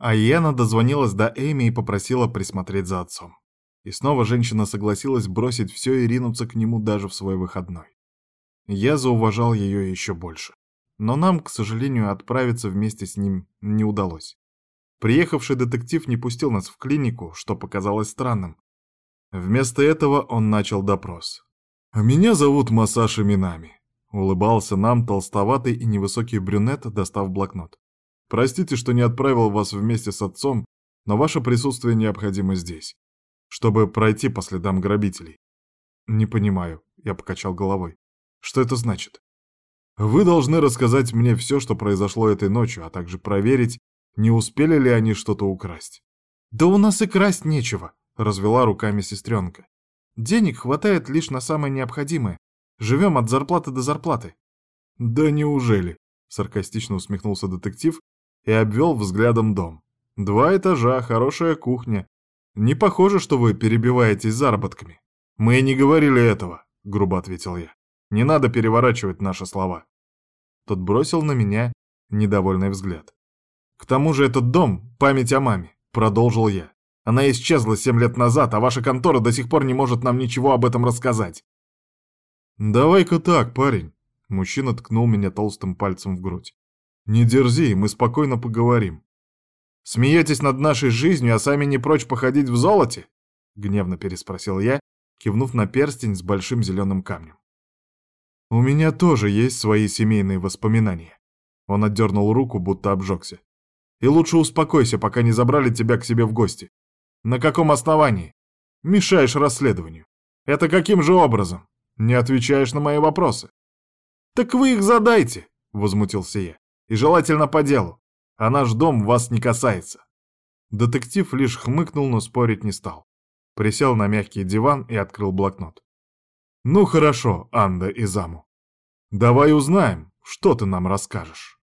А Йена дозвонилась до Эми и попросила присмотреть за отцом. И снова женщина согласилась бросить все и ринуться к нему даже в свой выходной. Я зауважал ее еще больше. Но нам, к сожалению, отправиться вместе с ним не удалось. Приехавший детектив не пустил нас в клинику, что показалось странным. Вместо этого он начал допрос. «А меня зовут Масаши Минами», — улыбался нам толстоватый и невысокий брюнет, достав блокнот. Простите, что не отправил вас вместе с отцом, но ваше присутствие необходимо здесь, чтобы пройти по следам грабителей. Не понимаю, я покачал головой. Что это значит? Вы должны рассказать мне все, что произошло этой ночью, а также проверить, не успели ли они что-то украсть. Да у нас и красть нечего, развела руками сестренка. Денег хватает лишь на самое необходимое. Живем от зарплаты до зарплаты. Да неужели? Саркастично усмехнулся детектив и обвел взглядом дом. «Два этажа, хорошая кухня. Не похоже, что вы перебиваетесь заработками». «Мы и не говорили этого», — грубо ответил я. «Не надо переворачивать наши слова». Тот бросил на меня недовольный взгляд. «К тому же этот дом — память о маме», — продолжил я. «Она исчезла семь лет назад, а ваша контора до сих пор не может нам ничего об этом рассказать». «Давай-ка так, парень», — мужчина ткнул меня толстым пальцем в грудь. «Не дерзи, мы спокойно поговорим». «Смеетесь над нашей жизнью, а сами не прочь походить в золоте?» — гневно переспросил я, кивнув на перстень с большим зеленым камнем. «У меня тоже есть свои семейные воспоминания». Он отдернул руку, будто обжегся. «И лучше успокойся, пока не забрали тебя к себе в гости. На каком основании? Мешаешь расследованию. Это каким же образом? Не отвечаешь на мои вопросы». «Так вы их задайте», — возмутился я. И желательно по делу. А наш дом вас не касается. Детектив лишь хмыкнул, но спорить не стал. Присел на мягкий диван и открыл блокнот. «Ну хорошо, Анда и Заму. Давай узнаем, что ты нам расскажешь».